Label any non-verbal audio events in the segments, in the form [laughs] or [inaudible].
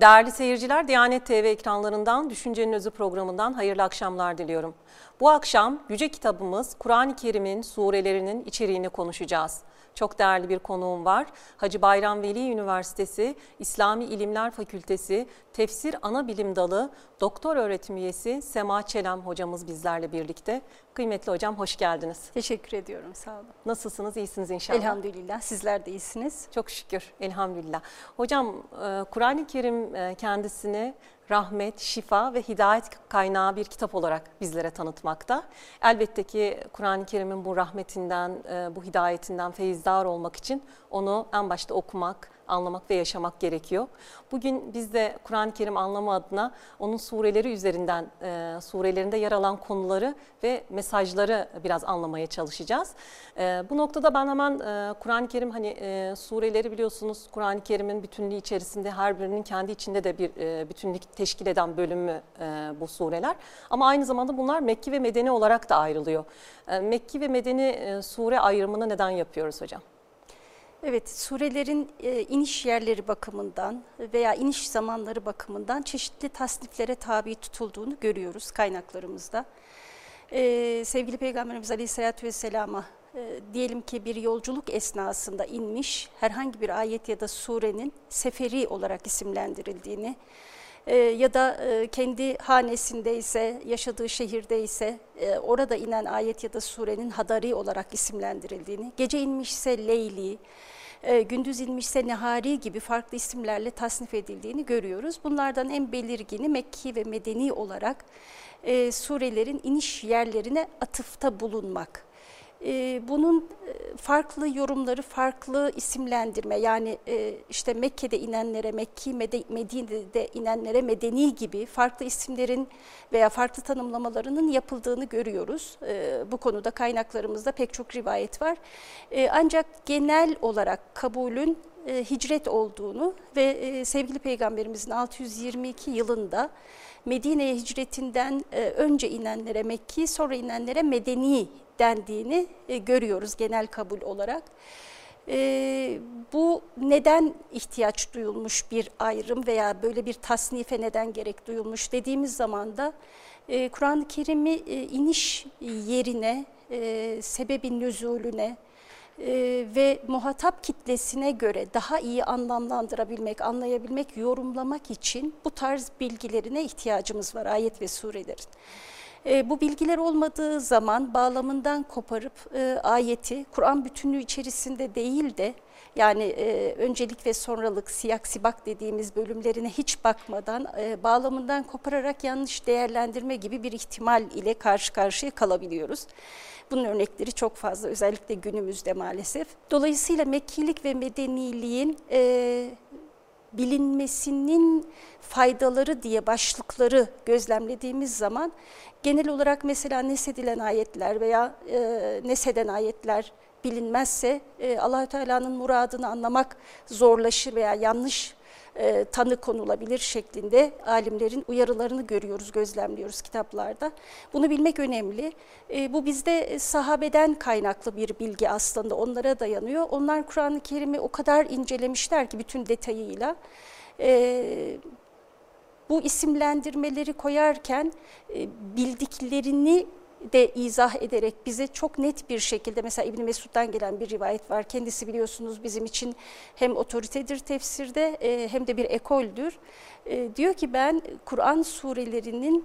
Değerli seyirciler, Diyanet TV ekranlarından Düşüncenin Özü programından hayırlı akşamlar diliyorum. Bu akşam Yüce Kitabımız Kur'an-ı Kerim'in surelerinin içeriğini konuşacağız. Çok değerli bir konuğum var. Hacı Bayram Veli Üniversitesi İslami İlimler Fakültesi Tefsir Ana Bilim Dalı Doktor Öğretim Üyesi Sema Çelem hocamız bizlerle birlikte. Kıymetli hocam hoş geldiniz. Teşekkür ediyorum sağ olun. Nasılsınız? İyisiniz inşallah. Elhamdülillah sizler de iyisiniz. Çok şükür elhamdülillah. Hocam e, Kur'an-ı Kerim e, kendisini rahmet, şifa ve hidayet kaynağı bir kitap olarak bizlere tanıtmakta. Elbette ki Kur'an-ı Kerim'in bu rahmetinden, e, bu hidayetinden feyizdar olmak için onu en başta okumak, anlamak ve yaşamak gerekiyor. Bugün biz de Kur'an-ı Kerim anlamı adına onun sureleri üzerinden, e, surelerinde yer alan konuları ve mesajları biraz anlamaya çalışacağız. E, bu noktada ben hemen e, Kur'an-ı Kerim hani e, sureleri biliyorsunuz Kur'an-ı Kerim'in bütünlüğü içerisinde her birinin kendi içinde de bir e, bütünlük teşkil eden bölümü e, bu sureler. Ama aynı zamanda bunlar Mekki ve Medeni olarak da ayrılıyor. E, Mekki ve Medeni e, sure ayrımını neden yapıyoruz hocam? Evet, surelerin e, iniş yerleri bakımından veya iniş zamanları bakımından çeşitli tasniflere tabi tutulduğunu görüyoruz kaynaklarımızda. E, sevgili Peygamberimiz Aleyhisselatü Vesselam'a e, diyelim ki bir yolculuk esnasında inmiş herhangi bir ayet ya da surenin seferi olarak isimlendirildiğini, e, ya da e, kendi hanesinde ise, yaşadığı şehirde ise e, orada inen ayet ya da surenin hadari olarak isimlendirildiğini, gece inmişse Leyli, e, gündüz inmişse Nehari gibi farklı isimlerle tasnif edildiğini görüyoruz. Bunlardan en belirgini Mekki ve Medeni olarak e, surelerin iniş yerlerine atıfta bulunmak. Ee, bunun e, farklı yorumları, farklı isimlendirme yani e, işte Mekke'de inenlere, Mekki, Medine'de inenlere Medeni gibi farklı isimlerin veya farklı tanımlamalarının yapıldığını görüyoruz. Ee, bu konuda kaynaklarımızda pek çok rivayet var. Ee, ancak genel olarak kabulün e, hicret olduğunu ve sevgili Peygamberimizin 622 yılında Medine'ye hicretinden önce inenlere Mekki, sonra inenlere Medeni dendiğini e, görüyoruz genel kabul olarak. E, bu neden ihtiyaç duyulmuş bir ayrım veya böyle bir tasnife neden gerek duyulmuş dediğimiz zaman da e, Kur'an-ı Kerim'i e, iniş yerine, e, sebebin nüzulüne, e, ve muhatap kitlesine göre daha iyi anlamlandırabilmek, anlayabilmek, yorumlamak için bu tarz bilgilerine ihtiyacımız var ayet ve surelerin. E, bu bilgiler olmadığı zaman bağlamından koparıp e, ayeti Kur'an bütünlüğü içerisinde değil de yani e, öncelik ve sonralık, siyak sibak dediğimiz bölümlerine hiç bakmadan e, bağlamından kopararak yanlış değerlendirme gibi bir ihtimal ile karşı karşıya kalabiliyoruz. Bunun örnekleri çok fazla özellikle günümüzde maalesef. Dolayısıyla Mekkilik ve Medeniliğin e, bilinmesinin faydaları diye başlıkları gözlemlediğimiz zaman genel olarak mesela nesedilen ayetler veya e, neseden ayetler bilinmezse e, Allahü Teala'nın muradını anlamak zorlaşır veya yanlış e, tanı konulabilir şeklinde alimlerin uyarılarını görüyoruz, gözlemliyoruz kitaplarda. Bunu bilmek önemli. E, bu bizde sahabeden kaynaklı bir bilgi aslında onlara dayanıyor. Onlar Kur'an-ı Kerim'i o kadar incelemişler ki bütün detayıyla. E, bu isimlendirmeleri koyarken e, bildiklerini de izah ederek bize çok net bir şekilde mesela İbn Mesud'dan gelen bir rivayet var. Kendisi biliyorsunuz bizim için hem otoritedir tefsirde e, hem de bir ekoldür. E, diyor ki ben Kur'an surelerinin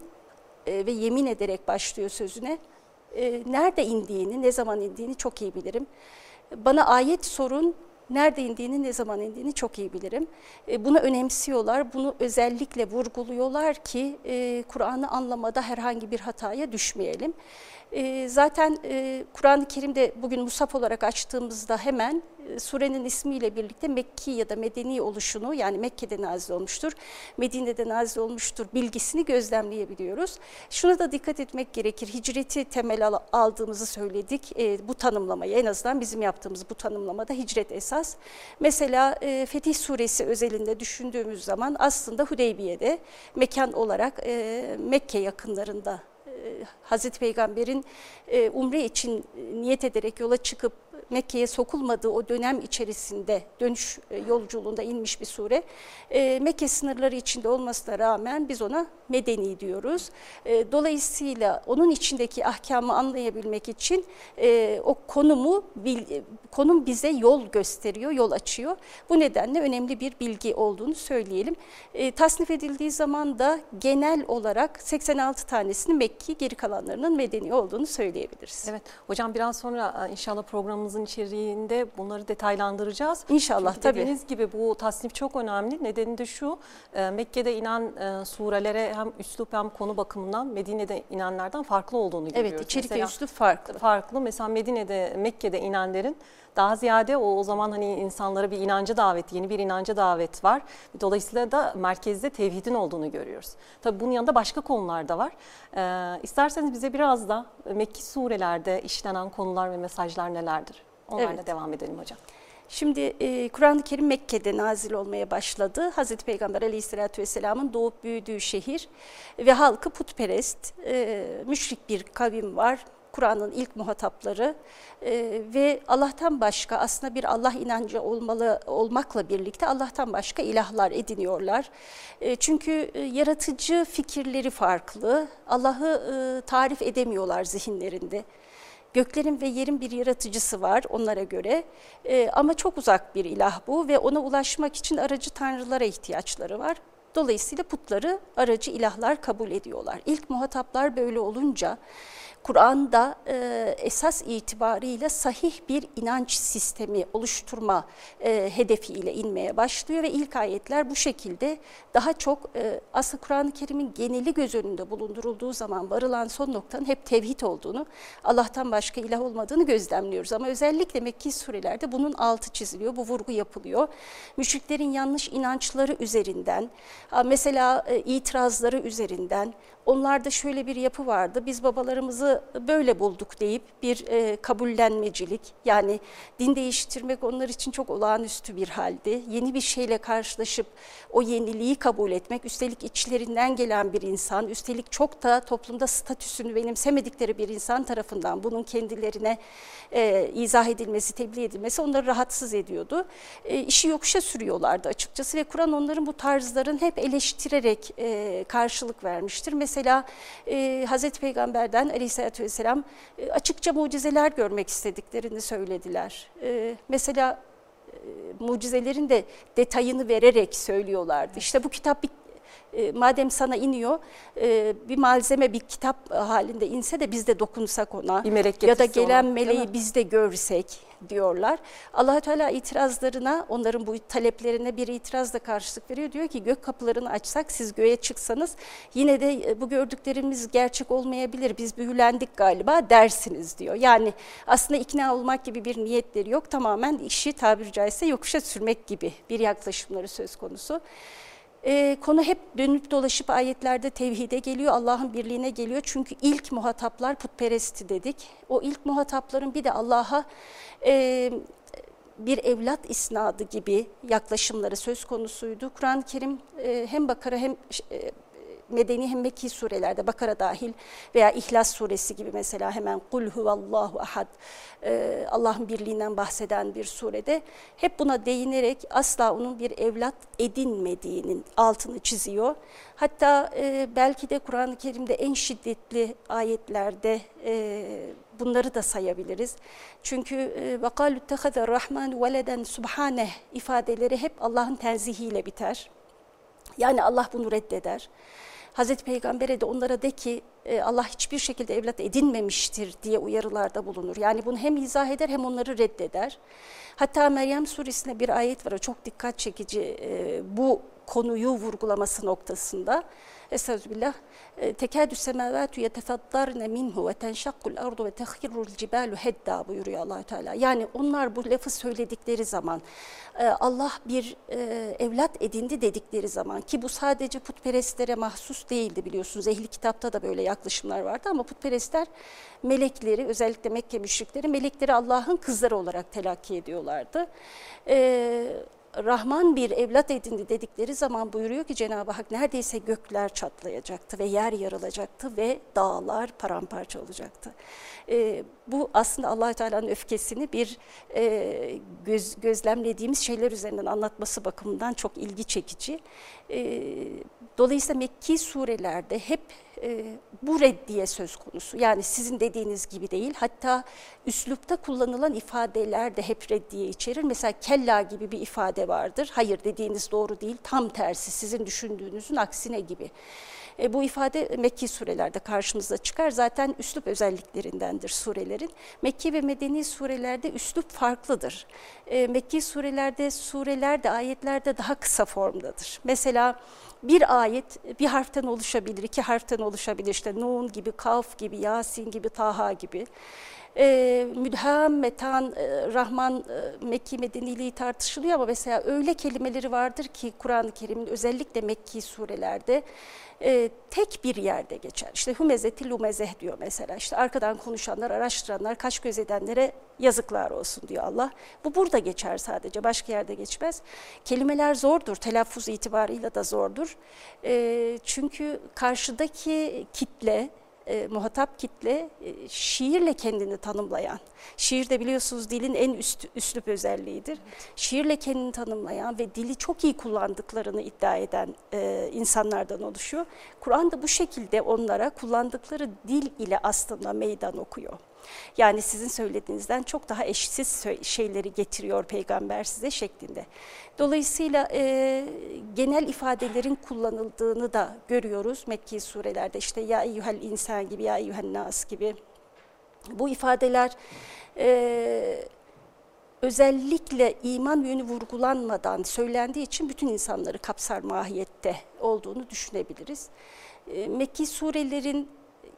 ve yemin ederek başlıyor sözüne nerede indiğini, ne zaman indiğini çok iyi bilirim. Bana ayet sorun, nerede indiğini, ne zaman indiğini çok iyi bilirim. E, bunu önemsiyorlar, bunu özellikle vurguluyorlar ki e, Kur'an'ı anlamada herhangi bir hataya düşmeyelim. E, zaten e, Kur'an-ı Kerim'de bugün musaf olarak açtığımızda hemen e, surenin ismiyle birlikte Mekki ya da Medeni oluşunu yani Mekke'de nazil olmuştur, Medine'de nazil olmuştur bilgisini gözlemleyebiliyoruz. Şuna da dikkat etmek gerekir. Hicreti temel aldığımızı söyledik. E, bu tanımlamayı en azından bizim yaptığımız bu tanımlamada hicret esas. Mesela e, Fetih Suresi özelinde düşündüğümüz zaman aslında Hudeybiye'de mekan olarak e, Mekke yakınlarında Hazreti Peygamber'in e, umre için niyet ederek yola çıkıp Mekke'ye sokulmadığı o dönem içerisinde dönüş e, yolculuğunda inmiş bir sure. E, Mekke sınırları içinde olmasına rağmen biz ona medeni diyoruz. E, dolayısıyla onun içindeki ahkamı anlayabilmek için o konumu konum bize yol gösteriyor, yol açıyor. Bu nedenle önemli bir bilgi olduğunu söyleyelim. Tasnif edildiği zaman da genel olarak 86 tanesinin Mekki, geri kalanlarının medeni olduğunu söyleyebiliriz. Evet hocam biraz sonra inşallah programımızın içeriğinde bunları detaylandıracağız. İnşallah Çünkü tabii. Dediğiniz gibi bu tasnif çok önemli. Nedeni de şu e, Mekke'de inen e, surelere hem üslup hem konu bakımından Medine'de inenlerden farklı olduğunu görüyoruz. Evet içerik ve Mesela üslup farklı. farklı. Mesela Medine'de, Mekke'de inenlerin daha ziyade o, o zaman hani insanlara bir inanca davet, yeni bir inanca davet var. Dolayısıyla da merkezde tevhidin olduğunu görüyoruz. Tabii bunun yanında başka konular da var. Ee, isterseniz bize biraz da Mekki surelerde işlenen konular ve mesajlar nelerdir? Onlarla Evet. devam edelim hocam. Şimdi e, Kur'an-ı Kerim Mekke'de nazil olmaya başladı. Hazreti Peygamber Aleyhisselatü Vesselam'ın doğup büyüdüğü şehir ve halkı putperest, e, müşrik bir kavim var. Kur'an'ın ilk muhatapları e, ve Allah'tan başka aslında bir Allah inancı olmalı olmakla birlikte Allah'tan başka ilahlar ediniyorlar. E, çünkü e, yaratıcı fikirleri farklı. Allah'ı e, tarif edemiyorlar zihinlerinde. Göklerin ve yerin bir yaratıcısı var onlara göre Ee, ama çok uzak bir ilah bu ve ona ulaşmak için aracı tanrılara ihtiyaçları var. Dolayısıyla putları aracı ilahlar kabul ediyorlar. İlk muhataplar böyle olunca Kur'an'da e, esas itibariyle sahih bir inanç sistemi oluşturma e, hedefiyle inmeye başlıyor ve ilk ayetler bu şekilde daha çok e, aslında Kur'an-ı Kerim'in geneli göz önünde bulundurulduğu zaman varılan son noktanın hep tevhid olduğunu, Allah'tan başka ilah olmadığını gözlemliyoruz. Ama özellikle Mekki surelerde bunun altı çiziliyor, bu vurgu yapılıyor. Müşriklerin yanlış inançları üzerinden, mesela e, itirazları üzerinden, Onlarda şöyle bir yapı vardı. Biz babalarımızı böyle bulduk deyip bir e, kabullenmecilik yani din değiştirmek onlar için çok olağanüstü bir haldi. Yeni bir şeyle karşılaşıp o yeniliği kabul etmek, üstelik içlerinden gelen bir insan, üstelik çok da toplumda statüsünü benimsemedikleri bir insan tarafından bunun kendilerine e, izah edilmesi, tebliğ edilmesi onları rahatsız ediyordu. E, işi yokuşa sürüyorlardı açıkçası ve Kur'an onların bu tarzların hep eleştirerek e, karşılık vermiştir. Mesela e, Hazreti Peygamber'den aleyhissalatü vesselam e, açıkça mucizeler görmek istediklerini söylediler. E, mesela e, mucizelerin de detayını vererek söylüyorlardı. İşte bu kitap bir e, madem sana iniyor e, bir malzeme bir kitap halinde inse de biz de dokunsak ona Bir melek ya da gelen ona, meleği biz de görsek diyorlar. allah Teala itirazlarına onların bu taleplerine bir itirazla karşılık veriyor. Diyor ki gök kapılarını açsak siz göğe çıksanız yine de e, bu gördüklerimiz gerçek olmayabilir biz büyülendik galiba dersiniz diyor. Yani aslında ikna olmak gibi bir niyetleri yok tamamen işi tabiri caizse yokuşa sürmek gibi bir yaklaşımları söz konusu. Ee, konu hep dönüp dolaşıp ayetlerde tevhide geliyor, Allah'ın birliğine geliyor. Çünkü ilk muhataplar putperestti dedik. O ilk muhatapların bir de Allah'a e, bir evlat isnadı gibi yaklaşımları söz konusuydu. Kur'an-ı Kerim e, hem Bakara hem e, Medeni hem Mekki surelerde Bakara dahil veya İhlas suresi gibi mesela hemen Kul huvallahu ahad e, Allah'ın birliğinden bahseden bir surede hep buna değinerek asla onun bir evlat edinmediğinin altını çiziyor. Hatta e, belki de Kur'an-ı Kerim'de en şiddetli ayetlerde e, bunları da sayabiliriz. Çünkü وَقَالُ اتَّخَذَ الرَّحْمَنُ وَلَدًا subhaneh ifadeleri hep Allah'ın tenzihiyle biter. Yani Allah bunu reddeder. Hazreti Peygamber'e de onlara de ki e, Allah hiçbir şekilde evlat edinmemiştir diye uyarılarda bulunur. Yani bunu hem izah eder hem onları reddeder. Hatta Meryem suresinde bir ayet var çok dikkat çekici e, bu konuyu vurgulaması noktasında. Estağfirullah. Tekadü semavatu yetefaddarne minhu ve tenşakkul ardu ve tehirrul cibalu hedda buyuruyor allah Teala. Yani onlar bu lafı söyledikleri zaman e, Allah bir e, evlat edindi dedikleri zaman ki bu sadece putperestlere mahsus değildi biliyorsunuz. Ehli kitapta da böyle yaklaşımlar vardı ama putperestler melekleri özellikle Mekke müşrikleri melekleri Allah'ın kızları olarak telakki ediyorlardı. Ee, Rahman bir evlat edindi dedikleri zaman buyuruyor ki Cenab-ı Hak neredeyse gökler çatlayacaktı ve yer yarılacaktı ve dağlar paramparça olacaktı. E, bu aslında allah Teala'nın öfkesini bir e, göz, gözlemlediğimiz şeyler üzerinden anlatması bakımından çok ilgi çekici. E, dolayısıyla Mekki surelerde hep e, bu reddiye söz konusu. Yani sizin dediğiniz gibi değil. Hatta üslupta kullanılan ifadeler de hep reddiye içerir. Mesela kella gibi bir ifade vardır. Hayır dediğiniz doğru değil. Tam tersi sizin düşündüğünüzün aksine gibi. E, bu ifade Mekki surelerde karşımıza çıkar. Zaten üslup özelliklerindendir surelerin. Mekki ve Medeni surelerde üslup farklıdır. E, Mekki surelerde sureler de ayetlerde daha kısa formdadır. Mesela bir ayet bir harften oluşabilir, iki harften oluşabilir. İşte Nun gibi, Kaf gibi, Yasin gibi, Taha gibi. E, Müdhem, Metan, e, Rahman, e, Mekki Medeniliği tartışılıyor ama mesela öyle kelimeleri vardır ki Kur'an-ı Kerim'in özellikle Mekki surelerde e, tek bir yerde geçer. İşte hümezeti lumezeh diyor mesela. İşte arkadan konuşanlar, araştıranlar, kaş göz edenlere yazıklar olsun diyor Allah. Bu burada geçer sadece, başka yerde geçmez. Kelimeler zordur, telaffuz itibarıyla da zordur. E, çünkü karşıdaki kitle, e, muhatap kitle e, şiirle kendini tanımlayan, şiir de biliyorsunuz dilin en üst, üslup özelliğidir. Şiirle kendini tanımlayan ve dili çok iyi kullandıklarını iddia eden e, insanlardan oluşuyor. Kur'an da bu şekilde onlara kullandıkları dil ile aslında meydan okuyor. Yani sizin söylediğinizden çok daha eşsiz şeyleri getiriyor peygamber size şeklinde. Dolayısıyla e, genel ifadelerin kullanıldığını da görüyoruz Mekki surelerde. İşte ya eyyuhel insan gibi, ya eyyuhel nas gibi. Bu ifadeler e, özellikle iman yönü vurgulanmadan söylendiği için bütün insanları kapsar mahiyette olduğunu düşünebiliriz. E, Mekki surelerin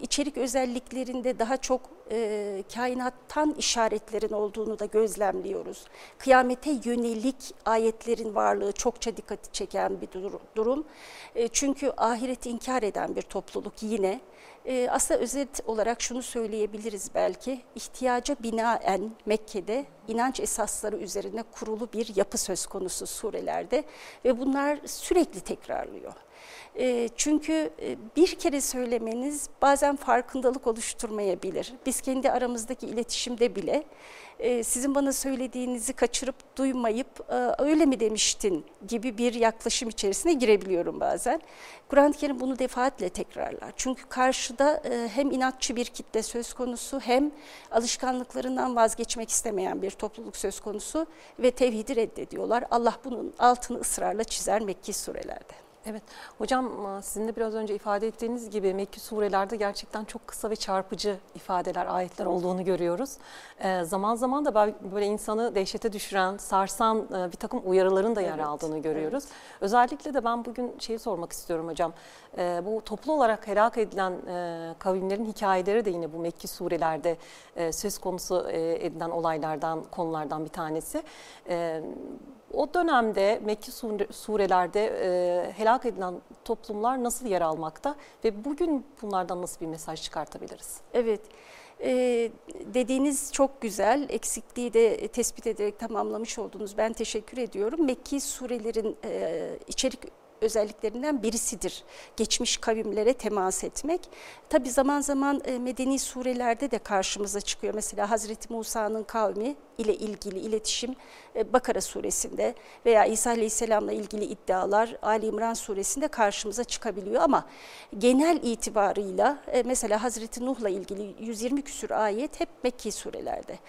içerik özelliklerinde daha çok e, kainattan işaretlerin olduğunu da gözlemliyoruz. Kıyamete yönelik ayetlerin varlığı çokça dikkati çeken bir durum. E, çünkü ahireti inkar eden bir topluluk yine. E, aslında özet olarak şunu söyleyebiliriz belki. ihtiyaca binaen Mekke'de inanç esasları üzerine kurulu bir yapı söz konusu surelerde ve bunlar sürekli tekrarlıyor. E, çünkü e, bir kere söylemeniz bazen farkındalık oluşturmayabilir. Biz kendi aramızdaki iletişimde bile e, sizin bana söylediğinizi kaçırıp duymayıp e, öyle mi demiştin gibi bir yaklaşım içerisine girebiliyorum bazen. Kur'an-ı Kerim bunu defaatle tekrarlar. Çünkü karşıda hem inatçı bir kitle söz konusu hem alışkanlıklarından vazgeçmek istemeyen bir topluluk söz konusu ve tevhidi reddediyorlar. Allah bunun altını ısrarla çizer Mekki surelerde. Evet hocam sizin de biraz önce ifade ettiğiniz gibi Mekki surelerde gerçekten çok kısa ve çarpıcı ifadeler, ayetler olduğunu görüyoruz. Ee, zaman zaman da böyle insanı dehşete düşüren, sarsan e, bir takım uyarıların da yer evet, aldığını görüyoruz. Evet. Özellikle de ben bugün şeyi sormak istiyorum hocam. Ee, bu toplu olarak helak edilen e, kavimlerin hikayeleri de yine bu Mekki surelerde e, söz konusu e, edilen olaylardan, konulardan bir tanesi. E, o dönemde Mekki surelerde e, helak edilen toplumlar nasıl yer almakta ve bugün bunlardan nasıl bir mesaj çıkartabiliriz? Evet. Ee, dediğiniz çok güzel, eksikliği de tespit ederek tamamlamış oldunuz. Ben teşekkür ediyorum. Mekki surelerin e, içerik özelliklerinden birisidir. Geçmiş kavimlere temas etmek. Tabi zaman zaman e, medeni surelerde de karşımıza çıkıyor. Mesela Hazreti Musa'nın kavmi ile ilgili iletişim e, Bakara suresinde veya İsa Aleyhisselam'la ilgili iddialar Ali İmran suresinde karşımıza çıkabiliyor ama genel itibarıyla e, mesela Hazreti Nuh'la ilgili 120 küsür ayet hep Mekki surelerde.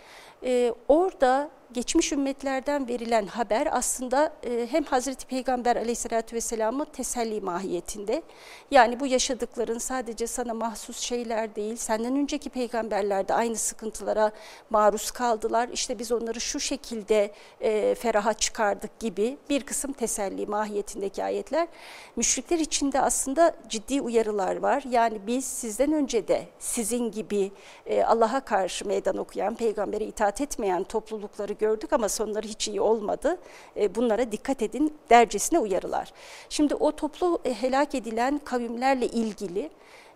Orada geçmiş ümmetlerden verilen haber aslında e, hem Hazreti Peygamber aleyhissalatü vesselam'ı teselli mahiyetinde. Yani bu yaşadıkların sadece sana mahsus şeyler değil, senden önceki peygamberler de aynı sıkıntılara maruz kaldılar. İşte biz onları şu şekilde e, feraha çıkardık gibi bir kısım teselli mahiyetindeki ayetler. Müşrikler içinde aslında ciddi uyarılar var. Yani biz sizden önce de sizin gibi e, Allah'a karşı meydan okuyan, peygambere itaat etmeyen toplulukları gördük ama sonları hiç iyi olmadı. E, bunlara dikkat edin dercesine uyarılar. Şimdi o toplu e, helak edilen kavimlerle ilgili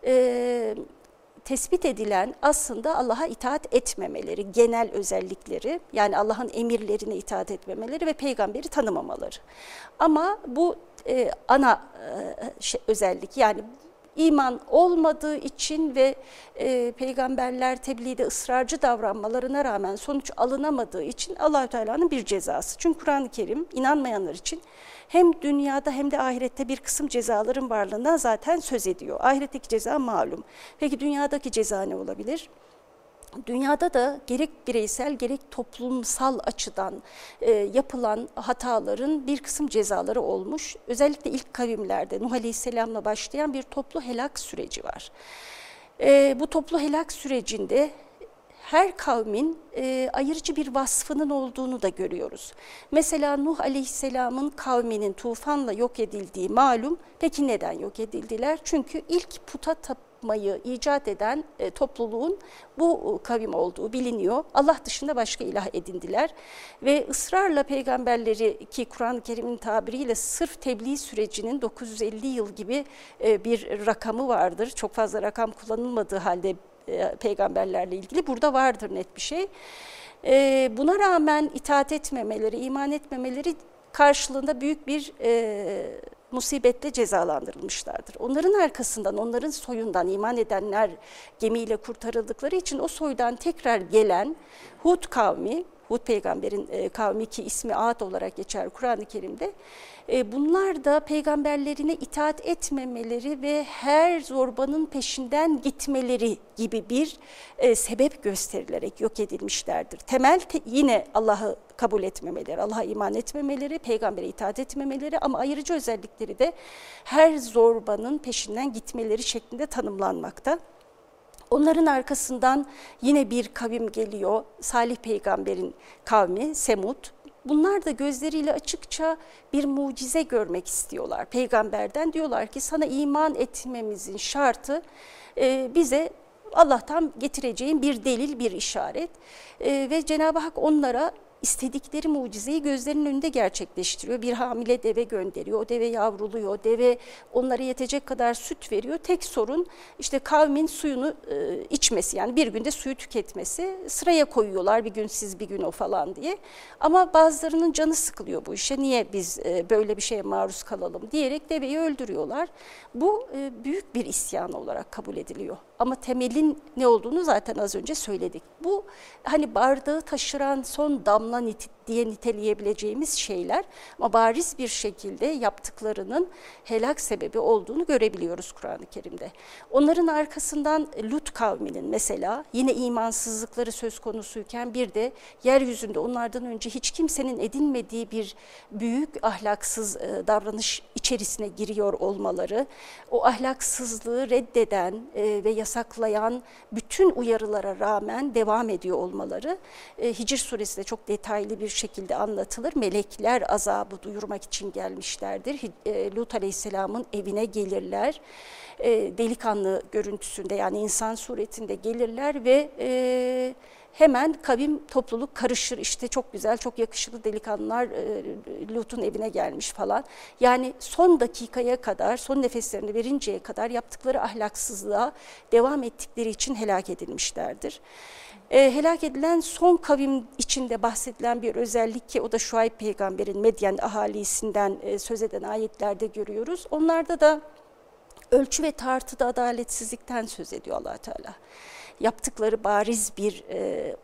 e, tespit edilen aslında Allah'a itaat etmemeleri, genel özellikleri yani Allah'ın emirlerine itaat etmemeleri ve peygamberi tanımamaları. Ama bu ana e, şey, özellik yani iman olmadığı için ve e, peygamberler tebliğde ısrarcı davranmalarına rağmen sonuç alınamadığı için Allahü Teala'nın bir cezası. Çünkü Kur'an-ı Kerim inanmayanlar için hem dünyada hem de ahirette bir kısım cezaların varlığından zaten söz ediyor. Ahiretteki ceza malum. Peki dünyadaki ceza ne olabilir? Dünyada da gerek bireysel gerek toplumsal açıdan e, yapılan hataların bir kısım cezaları olmuş. Özellikle ilk kavimlerde Nuh Aleyhisselam'la başlayan bir toplu helak süreci var. E, bu toplu helak sürecinde her kavmin e, ayırıcı bir vasfının olduğunu da görüyoruz. Mesela Nuh Aleyhisselam'ın kavminin tufanla yok edildiği malum. Peki neden yok edildiler? Çünkü ilk puta tapmayı icat eden e, topluluğun bu kavim olduğu biliniyor. Allah dışında başka ilah edindiler ve ısrarla peygamberleri ki Kur'an-ı Kerim'in tabiriyle sırf tebliğ sürecinin 950 yıl gibi e, bir rakamı vardır. Çok fazla rakam kullanılmadığı halde e, peygamberlerle ilgili burada vardır net bir şey. E, buna rağmen itaat etmemeleri, iman etmemeleri karşılığında büyük bir e, musibetle cezalandırılmışlardır. Onların arkasından, onların soyundan iman edenler gemiyle kurtarıldıkları için o soydan tekrar gelen Hud kavmi, Hud peygamberin e, kavmi ki ismi Ad olarak geçer Kur'an-ı Kerim'de. E, bunlar da peygamberlerine itaat etmemeleri ve her zorbanın peşinden gitmeleri gibi bir e, sebep gösterilerek yok edilmişlerdir. Temel te, yine Allah'ı kabul etmemeleri, Allah'a iman etmemeleri, peygambere itaat etmemeleri ama ayrıcı özellikleri de her zorbanın peşinden gitmeleri şeklinde tanımlanmakta. Onların arkasından yine bir kavim geliyor. Salih peygamberin kavmi Semud. Bunlar da gözleriyle açıkça bir mucize görmek istiyorlar peygamberden. Diyorlar ki sana iman etmemizin şartı e, bize Allah'tan getireceğin bir delil, bir işaret. E, ve Cenab-ı Hak onlara istedikleri mucizeyi gözlerinin önünde gerçekleştiriyor. Bir hamile deve gönderiyor, o deve yavruluyor, deve onlara yetecek kadar süt veriyor. Tek sorun işte kavmin suyunu e, içmesi yani bir günde suyu tüketmesi. Sıraya koyuyorlar bir gün siz bir gün o falan diye. Ama bazılarının canı sıkılıyor bu işe. Niye biz e, böyle bir şeye maruz kalalım diyerek deveyi öldürüyorlar. Bu e, büyük bir isyan olarak kabul ediliyor. Ama temelin ne olduğunu zaten az önce söyledik. Bu hani bardağı taşıran son damla diye niteleyebileceğimiz şeyler ama bariz bir şekilde yaptıklarının helak sebebi olduğunu görebiliyoruz Kur'an-ı Kerim'de. Onların arkasından Lut kavminin mesela yine imansızlıkları söz konusuyken bir de yeryüzünde onlardan önce hiç kimsenin edinmediği bir büyük ahlaksız e, davranış içerisine giriyor olmaları, o ahlaksızlığı reddeden e, ve yasaklayan bütün uyarılara rağmen devam ediyor olmaları e, Hicr suresinde çok detaylı bir şekilde anlatılır. Melekler azabı duyurmak için gelmişlerdir. E, Lut Aleyhisselam'ın evine gelirler. E, delikanlı görüntüsünde yani insan suretinde gelirler ve e, hemen kavim topluluk karışır. İşte çok güzel, çok yakışıklı delikanlılar Lut'un evine gelmiş falan. Yani son dakikaya kadar, son nefeslerini verinceye kadar yaptıkları ahlaksızlığa devam ettikleri için helak edilmişlerdir. E, helak edilen son kavim içinde bahsedilen bir özellik ki o da Şuayb peygamberin Medyen ahalisinden e, söz eden ayetlerde görüyoruz. Onlarda da ölçü ve tartıda adaletsizlikten söz ediyor allah Teala. Yaptıkları bariz bir e,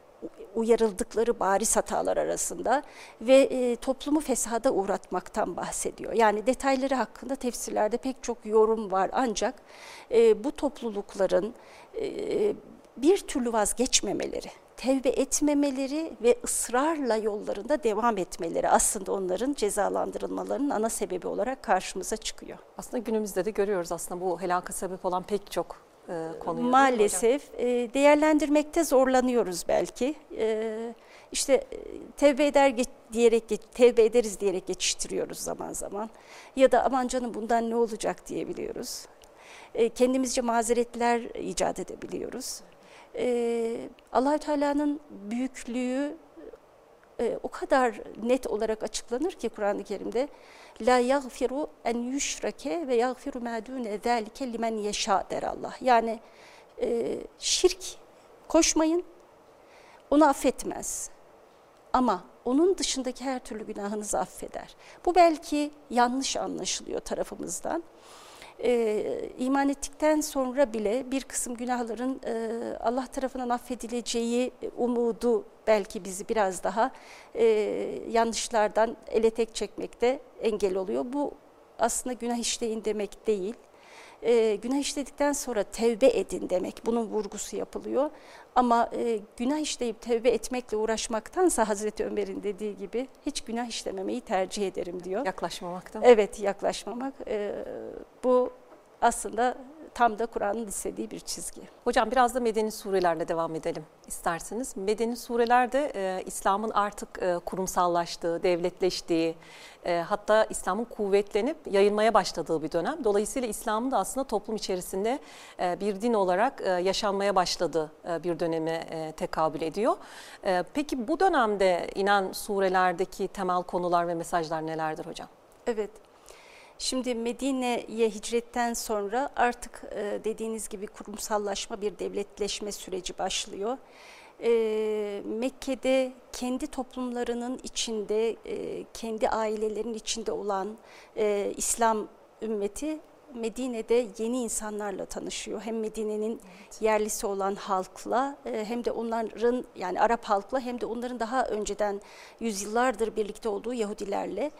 uyarıldıkları bariz hatalar arasında ve e, toplumu fesada uğratmaktan bahsediyor. Yani detayları hakkında tefsirlerde pek çok yorum var ancak e, bu toplulukların e, bir türlü vazgeçmemeleri, tevbe etmemeleri ve ısrarla yollarında devam etmeleri aslında onların cezalandırılmalarının ana sebebi olarak karşımıza çıkıyor. Aslında günümüzde de görüyoruz aslında bu helaka sebep olan pek çok e, konuyu. Maalesef e, değerlendirmekte zorlanıyoruz belki. E, işte e, tevbe eder diyerek tevbe ederiz diyerek geçiştiriyoruz zaman zaman. Ya da aman canım bundan ne olacak diyebiliyoruz. E, kendimizce mazeretler icat edebiliyoruz e, Allahü Teala'nın büyüklüğü e, o kadar net olarak açıklanır ki Kur'an-ı Kerim'de la yaghfiru en yushrake ve yaghfiru ma dune limen yasha der Allah. Yani e, şirk koşmayın, onu affetmez. Ama onun dışındaki her türlü günahınızı affeder. Bu belki yanlış anlaşılıyor tarafımızdan. Ee, iman ettikten sonra bile bir kısım günahların e, Allah tarafından affedileceği umudu belki bizi biraz daha e, yanlışlardan ele tek çekmekte engel oluyor. Bu aslında günah işleyin demek değil e, günah işledikten sonra tevbe edin demek. Bunun vurgusu yapılıyor. Ama e, günah işleyip tevbe etmekle uğraşmaktansa Hazreti Ömer'in dediği gibi hiç günah işlememeyi tercih ederim diyor. Yaklaşmamaktan. Evet yaklaşmamak. E, bu aslında tam da Kur'an'ın istediği bir çizgi. Hocam biraz da medeni surelerle devam edelim isterseniz. Medeni surelerde e, İslam'ın artık e, kurumsallaştığı, devletleştiği, e, hatta İslam'ın kuvvetlenip yayılmaya başladığı bir dönem. Dolayısıyla İslam'ın da aslında toplum içerisinde e, bir din olarak e, yaşanmaya başladığı e, bir döneme e, tekabül ediyor. E, peki bu dönemde inen surelerdeki temel konular ve mesajlar nelerdir hocam? Evet. Şimdi Medine'ye hicretten sonra artık e, dediğiniz gibi kurumsallaşma bir devletleşme süreci başlıyor. E, Mekke'de kendi toplumlarının içinde, e, kendi ailelerin içinde olan İslam ümmeti Medine'de yeni insanlarla tanışıyor. Hem Medine'nin evet. yerlisi olan halkla hem de onların yani Arap halkla hem de onların daha önceden yüzyıllardır birlikte olduğu Yahudilerle.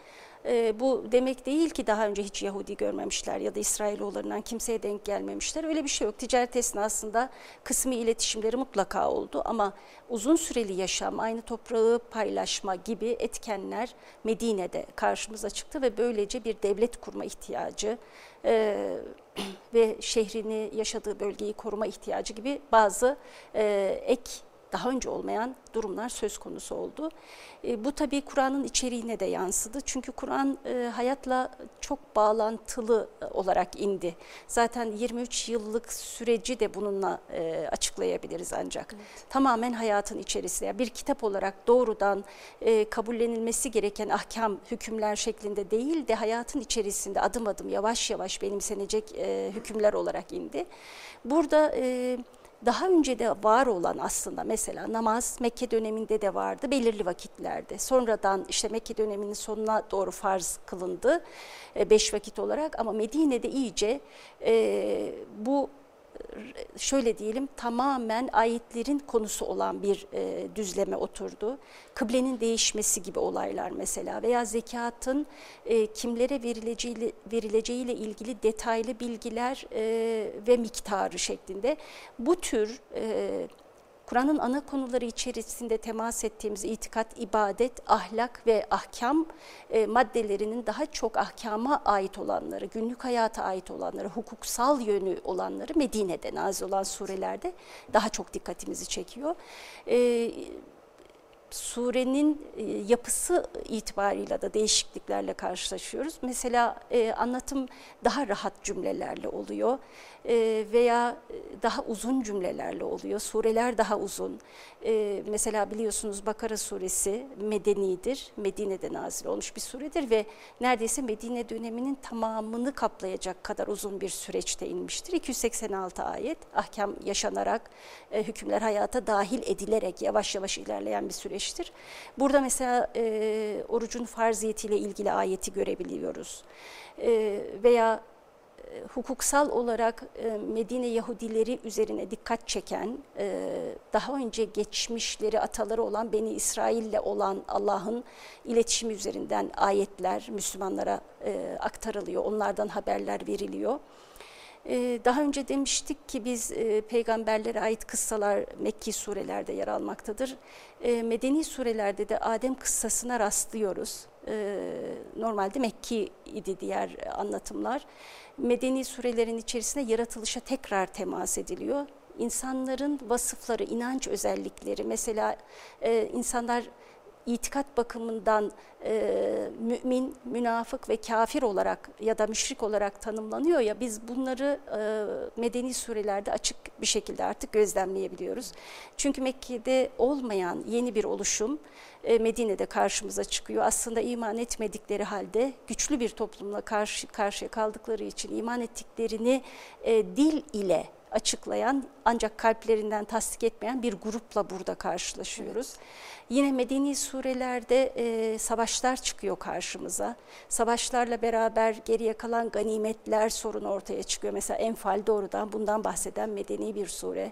E, bu demek değil ki daha önce hiç Yahudi görmemişler ya da İsrailoğullarından kimseye denk gelmemişler. Öyle bir şey yok. Ticaret esnasında kısmi iletişimleri mutlaka oldu ama uzun süreli yaşam, aynı toprağı paylaşma gibi etkenler Medine'de karşımıza çıktı ve böylece bir devlet kurma ihtiyacı e, [clears throat] ve şehrini yaşadığı bölgeyi koruma ihtiyacı gibi bazı e, ek daha önce olmayan durumlar söz konusu oldu. E, bu tabii Kur'an'ın içeriğine de yansıdı. Çünkü Kur'an e, hayatla çok bağlantılı e, olarak indi. Zaten 23 yıllık süreci de bununla e, açıklayabiliriz ancak. Evet. Tamamen hayatın içerisinde. Yani bir kitap olarak doğrudan e, kabullenilmesi gereken ahkam, hükümler şeklinde değil de hayatın içerisinde adım adım yavaş yavaş benimsenecek e, hükümler olarak indi. Burada... E, daha önce de var olan aslında mesela namaz Mekke döneminde de vardı belirli vakitlerde. Sonradan işte Mekke döneminin sonuna doğru farz kılındı e, beş vakit olarak ama Medine'de iyice e, bu şöyle diyelim tamamen ayetlerin konusu olan bir e, düzleme oturdu. Kıblenin değişmesi gibi olaylar mesela veya zekatın e, kimlere verileceğiyle, verileceğiyle ilgili detaylı bilgiler e, ve miktarı şeklinde bu tür e, Kur'an'ın ana konuları içerisinde temas ettiğimiz itikat, ibadet, ahlak ve ahkam e, maddelerinin daha çok ahkama ait olanları, günlük hayata ait olanları, hukuksal yönü olanları Medine'de nazil olan surelerde daha çok dikkatimizi çekiyor. E, surenin e, yapısı itibarıyla da değişikliklerle karşılaşıyoruz. Mesela e, anlatım daha rahat cümlelerle oluyor veya daha uzun cümlelerle oluyor. Sureler daha uzun. Mesela biliyorsunuz Bakara suresi medenidir. Medine'de nazil olmuş bir suredir ve neredeyse Medine döneminin tamamını kaplayacak kadar uzun bir süreçte inmiştir. 286 ayet ahkam yaşanarak, hükümler hayata dahil edilerek yavaş yavaş ilerleyen bir süreç süreçtir. Burada mesela e, orucun farziyetiyle ilgili ayeti görebiliyoruz. E, veya e, hukuksal olarak e, Medine Yahudileri üzerine dikkat çeken, e, daha önce geçmişleri, ataları olan Beni İsrail'le olan Allah'ın iletişimi üzerinden ayetler Müslümanlara e, aktarılıyor, onlardan haberler veriliyor. Daha önce demiştik ki biz e, peygamberlere ait kıssalar Mekki surelerde yer almaktadır. Medeni surelerde de Adem kıssasına rastlıyoruz. Normalde Mekki idi diğer anlatımlar. Medeni surelerin içerisinde yaratılışa tekrar temas ediliyor. İnsanların vasıfları, inanç özellikleri, mesela e, insanlar itikat bakımından e, mümin, münafık ve kafir olarak ya da müşrik olarak tanımlanıyor ya biz bunları e, medeni surelerde açık bir şekilde artık gözlemleyebiliyoruz. Çünkü Mekke'de olmayan yeni bir oluşum e, Medine'de karşımıza çıkıyor. Aslında iman etmedikleri halde güçlü bir toplumla karşı karşıya kaldıkları için iman ettiklerini e, dil ile açıklayan ancak kalplerinden tasdik etmeyen bir grupla burada karşılaşıyoruz. Evet. Yine medeni surelerde e, savaşlar çıkıyor karşımıza. Savaşlarla beraber geriye kalan ganimetler sorunu ortaya çıkıyor. Mesela Enfal doğrudan bundan bahseden medeni bir sure.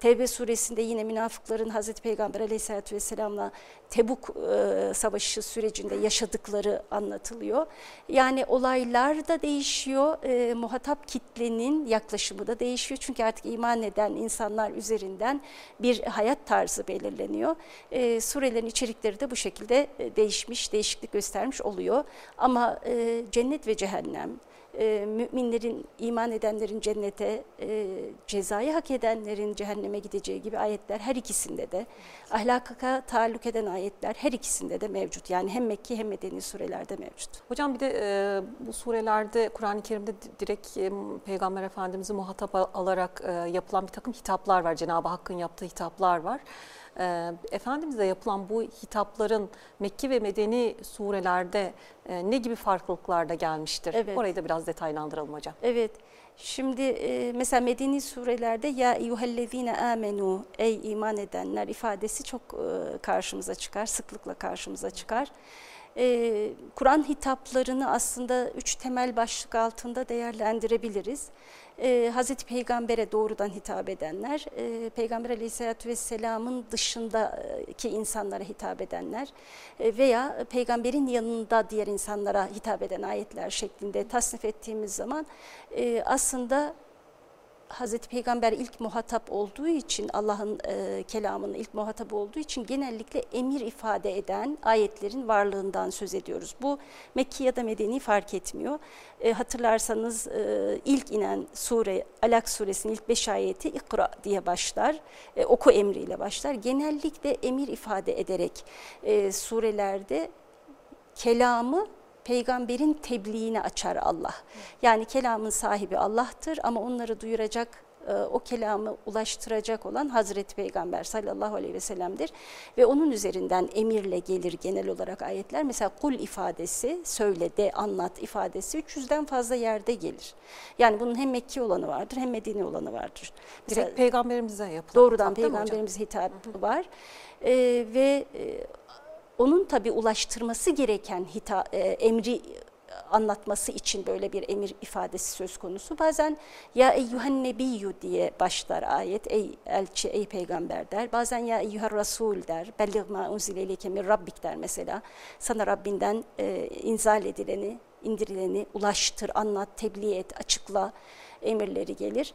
Tevbe suresinde yine münafıkların Hazreti Peygamber aleyhissalatü vesselamla Tebuk e, savaşı sürecinde yaşadıkları anlatılıyor. Yani olaylar da değişiyor, e, muhatap kitlenin yaklaşımı da değişiyor. Çünkü artık iman eden insanlar üzerinden bir hayat tarzı belirleniyor. E, surelerin içerikleri de bu şekilde e, değişmiş, değişiklik göstermiş oluyor. Ama e, cennet ve cehennem, e, müminlerin, iman edenlerin cennete, e, cezayı hak edenlerin cehenneme gideceği gibi ayetler her ikisinde de, ahlaka taalluk eden ayetler her ikisinde de mevcut. Yani hem Mekki hem Medeni surelerde mevcut. Hocam bir de e, bu surelerde Kur'an-ı Kerim'de direkt e, Peygamber Efendimiz'i muhatap alarak e, yapılan bir takım hitaplar var. Cenab-ı Hakk'ın yaptığı hitaplar var. E, Efendimiz'e yapılan bu hitapların Mekki ve Medeni surelerde e, ne gibi farklılıklar da gelmiştir? Evet. Orayı da biraz detaylandıralım hocam. Evet. Şimdi e, mesela Medeni surelerde ya eyyühellezine amenu ey iman edenler ifadesi çok e, karşımıza çıkar, sıklıkla karşımıza çıkar. E, Kur'an hitaplarını aslında üç temel başlık altında değerlendirebiliriz. E, Hazreti Peygamber'e doğrudan hitap edenler, e, Peygamber Aleyhisselatü Vesselam'ın dışındaki insanlara hitap edenler e, veya Peygamber'in yanında diğer insanlara hitap eden ayetler şeklinde tasnif ettiğimiz zaman e, aslında Hazreti Peygamber ilk muhatap olduğu için Allah'ın e, kelamının ilk muhatabı olduğu için genellikle emir ifade eden ayetlerin varlığından söz ediyoruz. Bu Mekki ya da Medeni fark etmiyor. E, hatırlarsanız e, ilk inen sure Alak suresinin ilk beş ayeti ikra diye başlar. E, oku emriyle başlar. Genellikle emir ifade ederek e, surelerde kelamı peygamberin tebliğini açar Allah. Yani kelamın sahibi Allah'tır ama onları duyuracak e, o kelamı ulaştıracak olan Hazreti Peygamber sallallahu aleyhi ve sellem'dir. Ve onun üzerinden emirle gelir genel olarak ayetler. Mesela kul ifadesi, söyle de, anlat ifadesi 300'den fazla yerde gelir. Yani bunun hem Mekki olanı vardır hem Medine olanı vardır. Mesela, Direkt peygamberimize yapılan. Doğrudan peygamberimize hitap var. Ee, ve e, onun tabi ulaştırması gereken hita, e, emri anlatması için böyle bir emir ifadesi söz konusu. Bazen ya eyyühen nebiyyü diye başlar ayet. Ey elçi, ey peygamber der. Bazen ya eyyüher rasul der. Bellig ma unzile ileyke min rabbik der mesela. Sana Rabbinden e, inzal edileni, indirileni ulaştır, anlat, tebliğ et, açıkla emirleri gelir.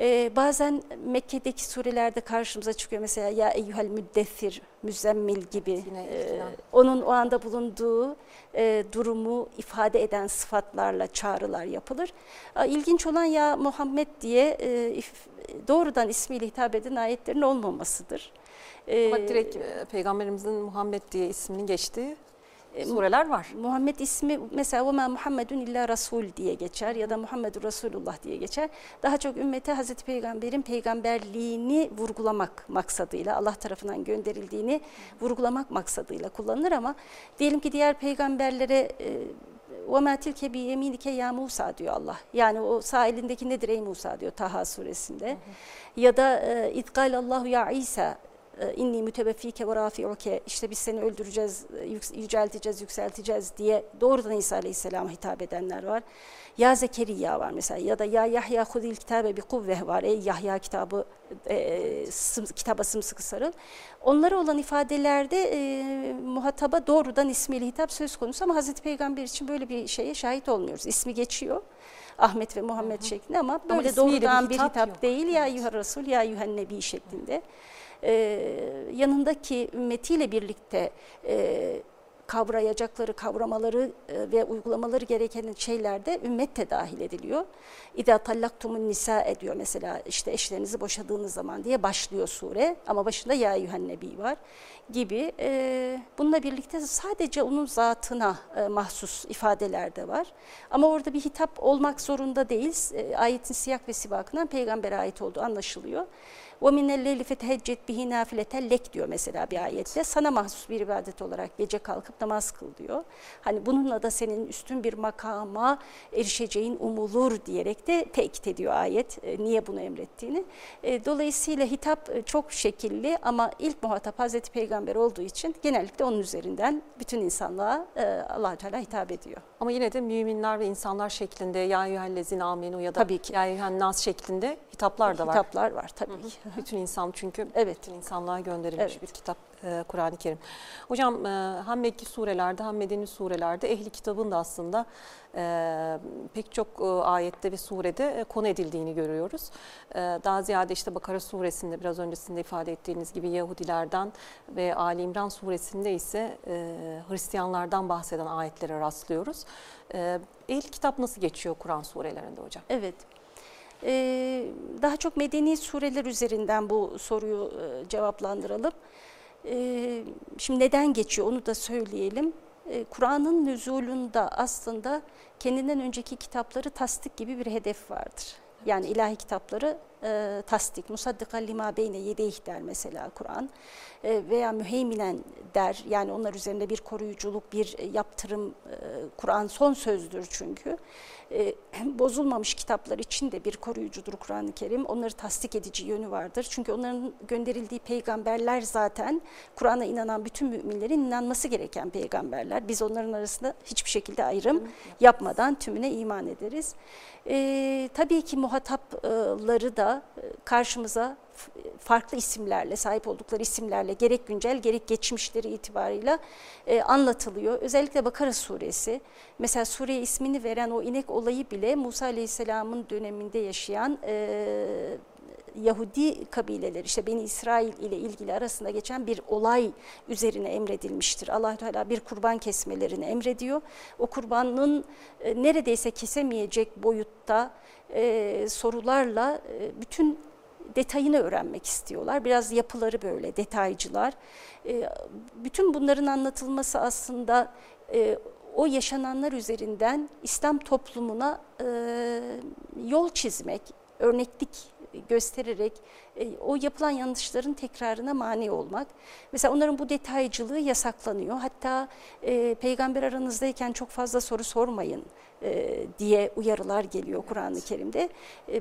Ee, bazen Mekke'deki surelerde karşımıza çıkıyor mesela ya eyyuhel müddessir, müzzemmil gibi e, onun o anda bulunduğu e, durumu ifade eden sıfatlarla çağrılar yapılır. E, ilginç olan ya Muhammed diye e, if, doğrudan ismiyle hitap eden ayetlerin olmamasıdır. Ama direkt e, Peygamberimizin Muhammed diye isminin geçtiği sureler var. Muhammed ismi mesela وَمَا Muhammedun illa Rasul diye geçer ya da Muhammedur Resulullah diye geçer. Daha çok ümmete Hazreti Peygamber'in peygamberliğini vurgulamak maksadıyla Allah tarafından gönderildiğini vurgulamak maksadıyla kullanılır ama diyelim ki diğer peygamberlere وَمَا تِلْكَ بِيَم۪ينِكَ ya Musa diyor Allah. Yani o sağ elindeki nedir ey Musa diyor Taha suresinde. Hı hı. Ya da اِذْقَالَ Allahu ya İsa e, inni mütebeffike ve rafi'uke işte biz seni öldüreceğiz, e, yücelteceğiz, yükselteceğiz diye doğrudan İsa Aleyhisselam'a hitap edenler var. Ya Zekeriya var mesela ya da ya Yahya hudil kitabe bi kuvve var. Ey Yahya kitabı e, sım, kitaba sımsıkı sarıl. Onlara olan ifadelerde e, muhataba doğrudan ismiyle hitap söz konusu ama Hazreti Peygamber için böyle bir şeye şahit olmuyoruz. İsmi geçiyor. Ahmet ve Muhammed hı hı. şeklinde ama böyle ama doğrudan bir hitap, bir hitap değil ya Yuhar Resul ya Yuhan Nebi şeklinde. Hı e, yanındaki ümmetiyle birlikte e, kavrayacakları, kavramaları e, ve uygulamaları gereken şeylerde ümmet de dahil ediliyor. İda tallaktumun nisa ediyor mesela işte eşlerinizi boşadığınız zaman diye başlıyor sure ama başında ya eyyühen nebi var gibi. E, bununla birlikte sadece onun zatına e, mahsus ifadeler de var. Ama orada bir hitap olmak zorunda değil. ayetin siyak ve sibakından peygambere ait olduğu anlaşılıyor. وَمِنَ اللَّيْلِ فَتَهَجَّتْ بِهِ نَافِلَةً lek diyor mesela bir ayette. Sana mahsus bir ibadet olarak gece kalkıp namaz kıl diyor. Hani bununla da senin üstün bir makama erişeceğin umulur diyerek de tekit ediyor ayet e, niye bunu emrettiğini. E, dolayısıyla hitap e, çok şekilli ama ilk muhatap Hazreti Peygamber olduğu için genellikle onun üzerinden bütün insanlığa e, allah Teala hitap ediyor. Ama yine de müminler ve insanlar şeklinde ya eyyühellezine amenu ya da Tabii ki. ya eyyühennas şeklinde hitaplar da var. Hitaplar var tabii ki. Bütün insan çünkü Evet. bütün insanlığa gönderilmiş Evet. bir kitap e, Kur'an-ı Kerim. Hocam e, hem Mekki surelerde hem Medeni surelerde ehli kitabın da aslında e, pek çok e, ayette ve surede e, konu edildiğini görüyoruz. E, daha ziyade işte Bakara suresinde biraz öncesinde ifade ettiğiniz gibi Yahudilerden ve Ali İmran suresinde ise e, Hristiyanlardan bahseden ayetlere rastlıyoruz. E, ehli kitap nasıl geçiyor Kur'an surelerinde hocam? Evet. Ee, daha çok medeni sureler üzerinden bu soruyu e, cevaplandıralım. Ee, şimdi neden geçiyor onu da söyleyelim. Ee, Kur'an'ın nüzulunda aslında kendinden önceki kitapları tasdik gibi bir hedef vardır. Yani ilahi kitapları e, tasdik, musaddika lima beyne yedeyh der mesela Kur'an E, veya müheyminen der. Yani onlar üzerinde bir koruyuculuk, bir yaptırım, e, Kur'an son sözdür çünkü. E, bozulmamış kitaplar için de bir koruyucudur Kur'an-ı Kerim. Onları tasdik edici yönü vardır. Çünkü onların gönderildiği peygamberler zaten Kur'an'a inanan bütün müminlerin inanması gereken peygamberler. Biz onların arasında hiçbir şekilde ayrım yapmadan tümüne iman ederiz. E, tabii ki muhatapları da e, karşımıza farklı isimlerle, sahip oldukları isimlerle gerek güncel gerek geçmişleri itibarıyla e, anlatılıyor. Özellikle Bakara suresi, mesela sureye ismini veren o inek olayı bile Musa Aleyhisselam'ın döneminde yaşayan e, Yahudi kabileleri işte Beni İsrail ile ilgili arasında geçen bir olay üzerine emredilmiştir. allah Teala bir kurban kesmelerini emrediyor. O kurbanın e, neredeyse kesemeyecek boyutta e, sorularla e, bütün detayını öğrenmek istiyorlar. Biraz yapıları böyle detaycılar. E, bütün bunların anlatılması aslında e, o yaşananlar üzerinden İslam toplumuna e, yol çizmek, örneklik göstererek e, o yapılan yanlışların tekrarına mani olmak. Mesela onların bu detaycılığı yasaklanıyor. Hatta e, peygamber aranızdayken çok fazla soru sormayın e, diye uyarılar geliyor Kur'an-ı Kerim'de. E,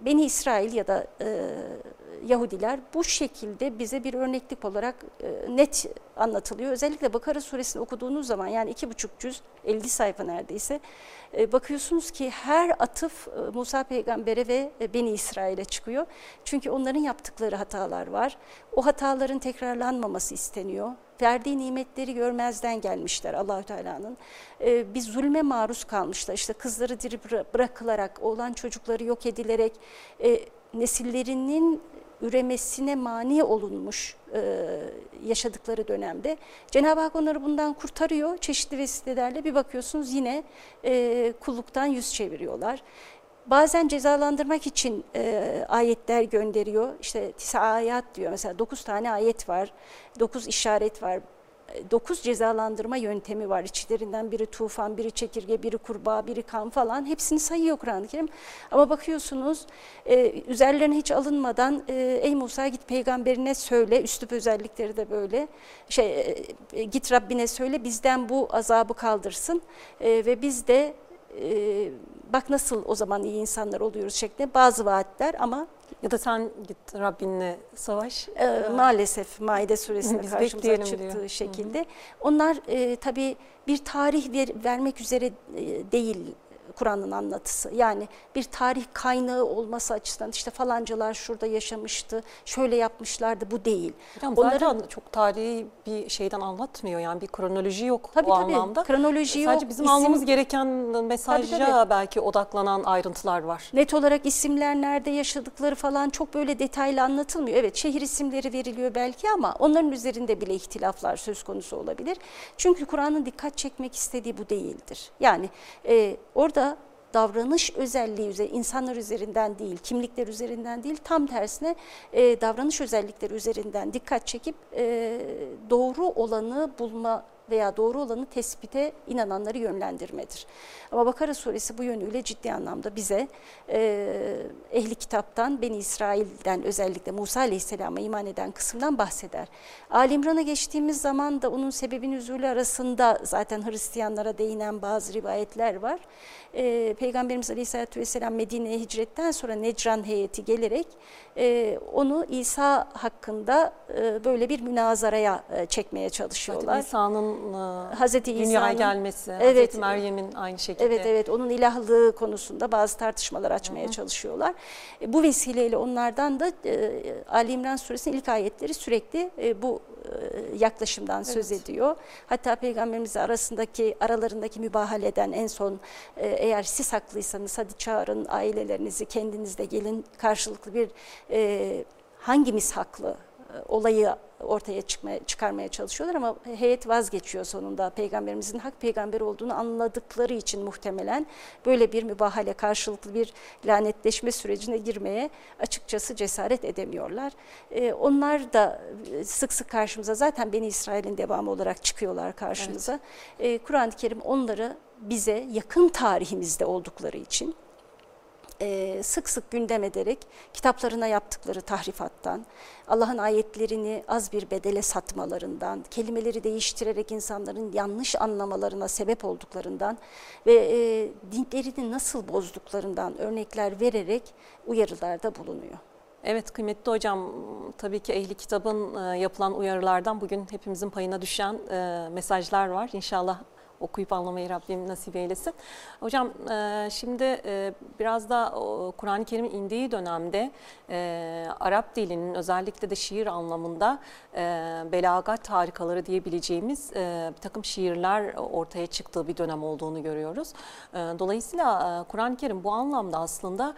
Beni İsrail ya da e, Yahudiler bu şekilde bize bir örneklik olarak e, net anlatılıyor. Özellikle Bakara suresini okuduğunuz zaman yani iki buçuk cüz 50 sayfa neredeyse bakıyorsunuz ki her atıf e, Musa peygambere ve e, Beni İsrail'e çıkıyor. Çünkü onların yaptıkları hatalar var. O hataların tekrarlanmaması isteniyor. Verdiği nimetleri görmezden gelmişler Allahü Teala'nın. E, bir zulme maruz kalmışlar. İşte kızları diri bıra- bırakılarak, oğlan çocukları yok edilerek e, nesillerinin üremesine mani olunmuş e, yaşadıkları dönemde. Cenab-ı Hak onları bundan kurtarıyor çeşitli vesilelerle. Bir bakıyorsunuz yine e, kulluktan yüz çeviriyorlar. Bazen cezalandırmak için e, ayetler gönderiyor. İşte tisa ayat diyor. Mesela dokuz tane ayet var, dokuz işaret var. E, Dokuz cezalandırma yöntemi var. İçlerinden biri tufan, biri çekirge, biri kurbağa, biri kan falan. Hepsini sayıyor Kur'an-ı Kerim. Ama bakıyorsunuz e, üzerlerine hiç alınmadan e, ey Musa git peygamberine söyle. Üslup özellikleri de böyle. Şey e, git Rabbine söyle bizden bu azabı kaldırsın. E, ve biz de e, bak nasıl o zaman iyi insanlar oluyoruz şeklinde bazı vaatler ama Ya da sen git Rabbinle savaş. e, maalesef Maide suresinde [laughs] karşımıza çıktığı diyor. şekilde. Onlar e, tabii bir tarih ver, vermek üzere e, değil Kur'an'ın anlatısı. Yani bir tarih kaynağı olması açısından işte falancalar şurada yaşamıştı, şöyle yapmışlardı bu değil. Hocam zaten çok tarihi bir şeyden anlatmıyor yani bir kronoloji yok Tabii o tabii anlamda. kronoloji yok. Sadece bizim isim- almamız gereken mesajca Tabii, tabii. belki odaklanan ayrıntılar var. Net olarak isimler nerede yaşadıkları falan çok böyle detaylı anlatılmıyor. Evet şehir isimleri veriliyor belki ama onların üzerinde bile ihtilaflar söz konusu olabilir. Çünkü Kur'an'ın dikkat çekmek istediği bu değildir. Yani e, orada davranış özelliği üzeri, insanlar üzerinden değil, kimlikler üzerinden değil, tam tersine e, davranış özellikleri üzerinden dikkat çekip e, doğru olanı bulma veya doğru olanı tespite inananları yönlendirmedir. Ama Bakara suresi bu yönüyle ciddi anlamda bize e, ehli kitaptan, Beni İsrail'den özellikle Musa aleyhisselama iman eden kısımdan bahseder. Ali İmran'a geçtiğimiz zaman da onun sebebin üzülü arasında zaten Hristiyanlara değinen bazı rivayetler var. E, Peygamberimiz Aleyhisselatü Vesselam Medine'ye hicretten sonra Necran heyeti gelerek e, onu İsa hakkında e, böyle bir münazaraya e, çekmeye çalışıyorlar. İsa'nın e, Hazreti dünyaya İsa'nın gelmesi, Evet. Hazreti Meryem'in aynı şekilde. Evet evet onun ilahlığı konusunda bazı tartışmalar açmaya çalışıyorlar. E, bu vesileyle onlardan da e, Ali İmran suresinin ilk ayetleri sürekli e, bu e, yaklaşımdan söz Evet. ediyor. Hatta peygamberimizle arasındaki aralarındaki mübahaleden en son e, eğer siz haklıysanız hadi çağırın ailelerinizi kendiniz de gelin karşılıklı bir e, hangimiz haklı e, olayı ortaya çıkmaya, çıkarmaya çalışıyorlar ama heyet vazgeçiyor sonunda peygamberimizin hak peygamber olduğunu anladıkları için muhtemelen böyle bir mübahale karşılıklı bir lanetleşme sürecine girmeye açıkçası cesaret edemiyorlar. Ee, onlar da sık sık karşımıza zaten Beni İsrail'in devamı olarak çıkıyorlar karşımıza. Ee, Kur'an-ı Kerim onları bize yakın tarihimizde oldukları için e, sık sık gündem ederek kitaplarına yaptıkları tahrifattan, Allah'ın ayetlerini az bir bedele satmalarından, kelimeleri değiştirerek insanların yanlış anlamalarına sebep olduklarından ve e, dinlerini nasıl bozduklarından örnekler vererek uyarılarda bulunuyor. Evet kıymetli hocam tabii ki ehli kitabın e, yapılan uyarılardan bugün hepimizin payına düşen e, mesajlar var. İnşallah okuyup anlamayı Rabbim nasip eylesin. Hocam e, şimdi e, biraz da Kur'an-ı Kerim'in indiği dönemde e, Arap dilinin özellikle de şiir anlamında belagat harikaları diyebileceğimiz bir takım şiirler ortaya çıktığı bir dönem olduğunu görüyoruz. Dolayısıyla Kur'an-ı Kerim bu anlamda aslında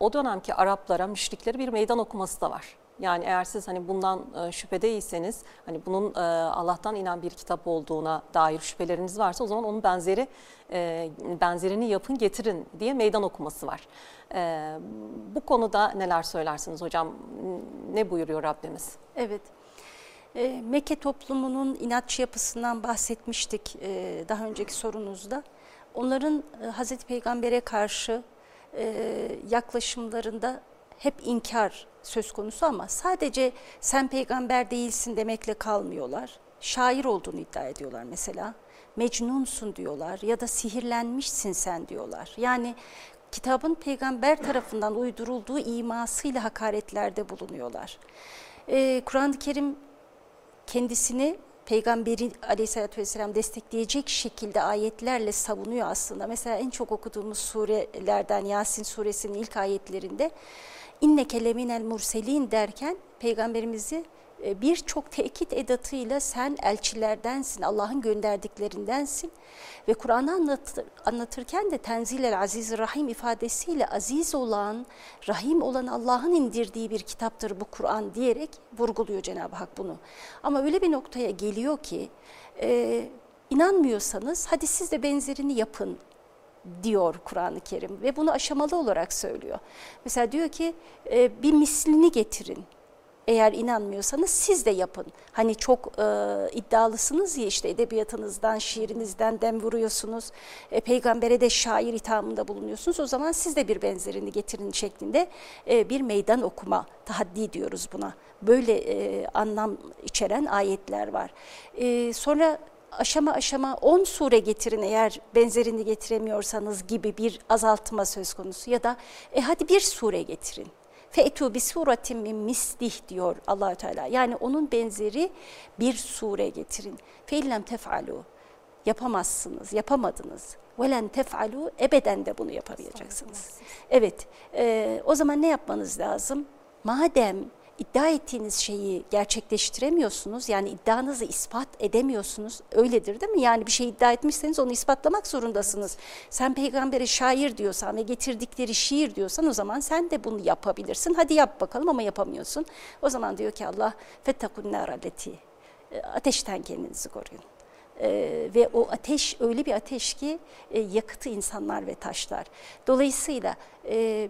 o dönemki Araplara, müşriklere bir meydan okuması da var. Yani eğer siz hani bundan e, şüphedeyseniz, hani bunun e, Allah'tan inen bir kitap olduğuna dair şüpheleriniz varsa o zaman onun benzeri e, benzerini yapın getirin diye meydan okuması var. Bu konuda neler söylersiniz hocam? Ne buyuruyor Rabbimiz? Evet. E, Mekke toplumunun inatçı yapısından bahsetmiştik e, daha önceki sorunuzda. Onların e, Hazreti Peygamber'e karşı e, yaklaşımlarında hep inkar söz konusu ama sadece sen peygamber değilsin demekle kalmıyorlar. Şair olduğunu iddia ediyorlar mesela. Mecnunsun diyorlar ya da sihirlenmişsin sen diyorlar. Yani kitabın peygamber tarafından uydurulduğu imasıyla hakaretlerde bulunuyorlar. Ee, Kur'an-ı Kerim kendisini peygamberi aleyhissalatü vesselam destekleyecek şekilde ayetlerle savunuyor aslında. Mesela en çok okuduğumuz surelerden Yasin suresinin ilk ayetlerinde inneke leminel murselin derken peygamberimizi e, birçok tekit edatıyla sen elçilerdensin, Allah'ın gönderdiklerindensin ve Kur'an'ı anlatır, anlatırken de tenzilel aziz rahim ifadesiyle aziz olan, rahim olan Allah'ın indirdiği bir kitaptır bu Kur'an diyerek vurguluyor Cenab-ı Hak bunu. Ama öyle bir noktaya geliyor ki e, inanmıyorsanız hadi siz de benzerini yapın diyor Kur'an-ı Kerim ve bunu aşamalı olarak söylüyor. Mesela diyor ki e, bir mislini getirin. Eğer inanmıyorsanız siz de yapın. Hani çok e, iddialısınız ya işte edebiyatınızdan, şiirinizden dem vuruyorsunuz. E, peygambere de şair ithamında bulunuyorsunuz. O zaman siz de bir benzerini getirin şeklinde e, bir meydan okuma, tahaddi diyoruz buna. Böyle e, anlam içeren ayetler var. E, sonra aşama aşama 10 sure getirin eğer benzerini getiremiyorsanız gibi bir azaltma söz konusu ya da e hadi bir sure getirin. Fe'tu bi suratin min mislih diyor Allahü Teala. Yani onun benzeri bir sure getirin. Fe illem tef'alu. Yapamazsınız, yapamadınız. Velen tef'alu ebeden de bunu yapamayacaksınız. Evet, e, o zaman ne yapmanız lazım? Madem iddia ettiğiniz şeyi gerçekleştiremiyorsunuz, yani iddianızı ispat edemiyorsunuz, öyledir değil mi? Yani bir şey iddia etmişseniz onu ispatlamak zorundasınız. Sen peygambere şair diyorsan ve getirdikleri şiir diyorsan o zaman sen de bunu yapabilirsin. Hadi yap bakalım ama yapamıyorsun. O zaman diyor ki Allah fettakun naraleti ateşten kendinizi koruyun. Ee, ve o ateş öyle bir ateş ki e, yakıtı insanlar ve taşlar. Dolayısıyla e,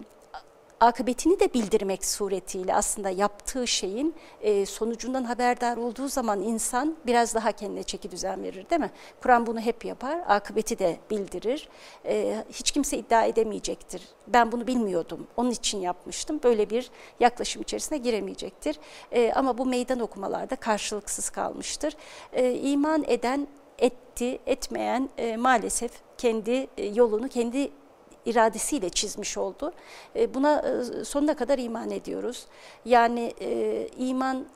akıbetini de bildirmek suretiyle aslında yaptığı şeyin e, sonucundan haberdar olduğu zaman insan biraz daha kendine çeki düzen verir değil mi? Kur'an bunu hep yapar, akıbeti de bildirir. E, hiç kimse iddia edemeyecektir. Ben bunu bilmiyordum, onun için yapmıştım. Böyle bir yaklaşım içerisine giremeyecektir. E, ama bu meydan okumalarda karşılıksız kalmıştır. E, iman eden etti, etmeyen e, maalesef kendi e, yolunu kendi iradesiyle çizmiş oldu. E, Buna e, sonuna kadar iman ediyoruz. Yani e, iman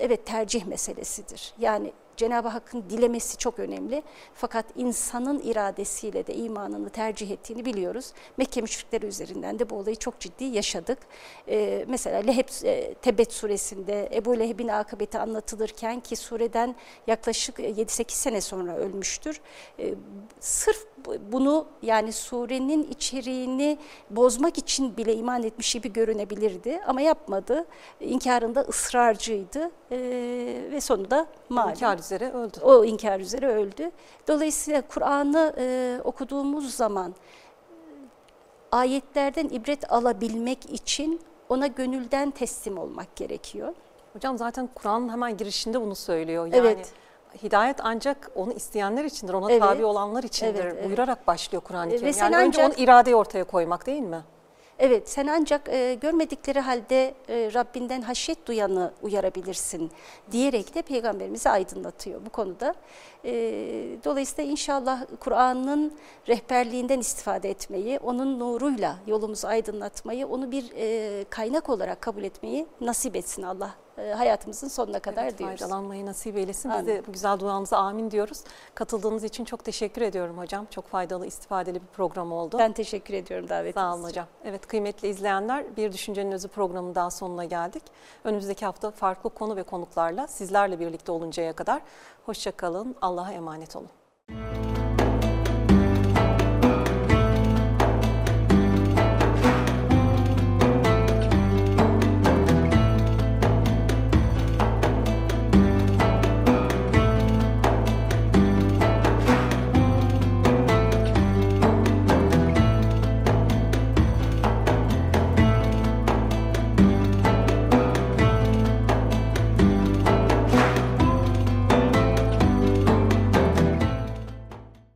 evet tercih meselesidir. Yani Cenab-ı Hakk'ın dilemesi çok önemli. Fakat insanın iradesiyle de imanını tercih ettiğini biliyoruz. Mekke müşrikleri üzerinden de bu olayı çok ciddi yaşadık. Ee, mesela Leheb, Tebet suresinde Ebu Leheb'in akıbeti anlatılırken ki sureden yaklaşık 7-8 sene sonra ölmüştür. Ee, sırf bunu yani surenin içeriğini bozmak için bile iman etmiş gibi görünebilirdi ama yapmadı. İnkarında ısrarcıydı Ee, ve sonunda malum İnkar üzere öldü. o inkar üzere öldü. Dolayısıyla Kur'an'ı e, okuduğumuz zaman e, ayetlerden ibret alabilmek için ona gönülden teslim olmak gerekiyor. Hocam zaten Kur'an'ın hemen girişinde bunu söylüyor. Yani Evet. Hidayet ancak onu isteyenler içindir, ona Evet. tabi olanlar içindir Evet, evet. buyurarak başlıyor Kur'an-ı Ve Kerim. sen Yani önce ancak- onu iradeyi ortaya koymak değil mi? Evet, sen ancak e, görmedikleri halde e, Rabbinden haşyet duyanı uyarabilirsin diyerek de Peygamberimizi aydınlatıyor bu konuda. E, dolayısıyla inşallah Kur'an'ın rehberliğinden istifade etmeyi, onun nuruyla yolumuzu aydınlatmayı, onu bir e, kaynak olarak kabul etmeyi nasip etsin Allah hayatımızın sonuna kadar Evet, diyoruz. faydalanmayı nasip eylesin. Biz de bu güzel duamıza amin diyoruz. Katıldığınız için çok teşekkür ediyorum hocam. Çok faydalı, istifadeli bir program oldu. Ben teşekkür ediyorum davetiniz Sağ olun için. hocam. Evet kıymetli izleyenler Bir Düşüncenin Özü programının daha sonuna geldik. Önümüzdeki hafta farklı konu ve konuklarla sizlerle birlikte oluncaya kadar hoşça kalın. Allah'a emanet olun.